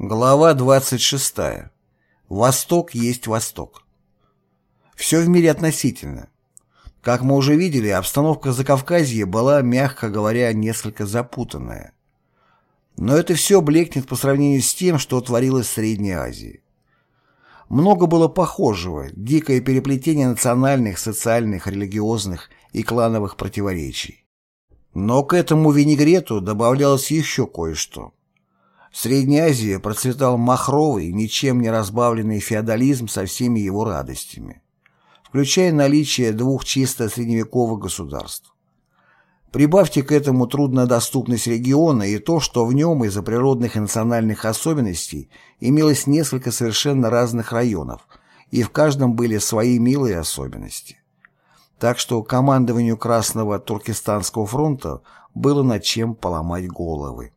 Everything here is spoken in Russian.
Глава 26. Восток есть Восток. Все в мире относительно. Как мы уже видели, обстановка Закавказья была, мягко говоря, несколько запутанная. Но это все блекнет по сравнению с тем, что творилось в Средней Азии. Много было похожего, дикое переплетение национальных, социальных, религиозных и клановых противоречий. Но к этому винегрету добавлялось еще кое-что. В Средней Азии процветал махровый, ничем не разбавленный феодализм со всеми его радостями, включая наличие двух чисто средневековых государств. Прибавьте к этому труднодоступность региона и то, что в нем из-за природных и национальных особенностей имелось несколько совершенно разных районов, и в каждом были свои милые особенности. Так что командованию Красного Туркестанского фронта было над чем поломать головы.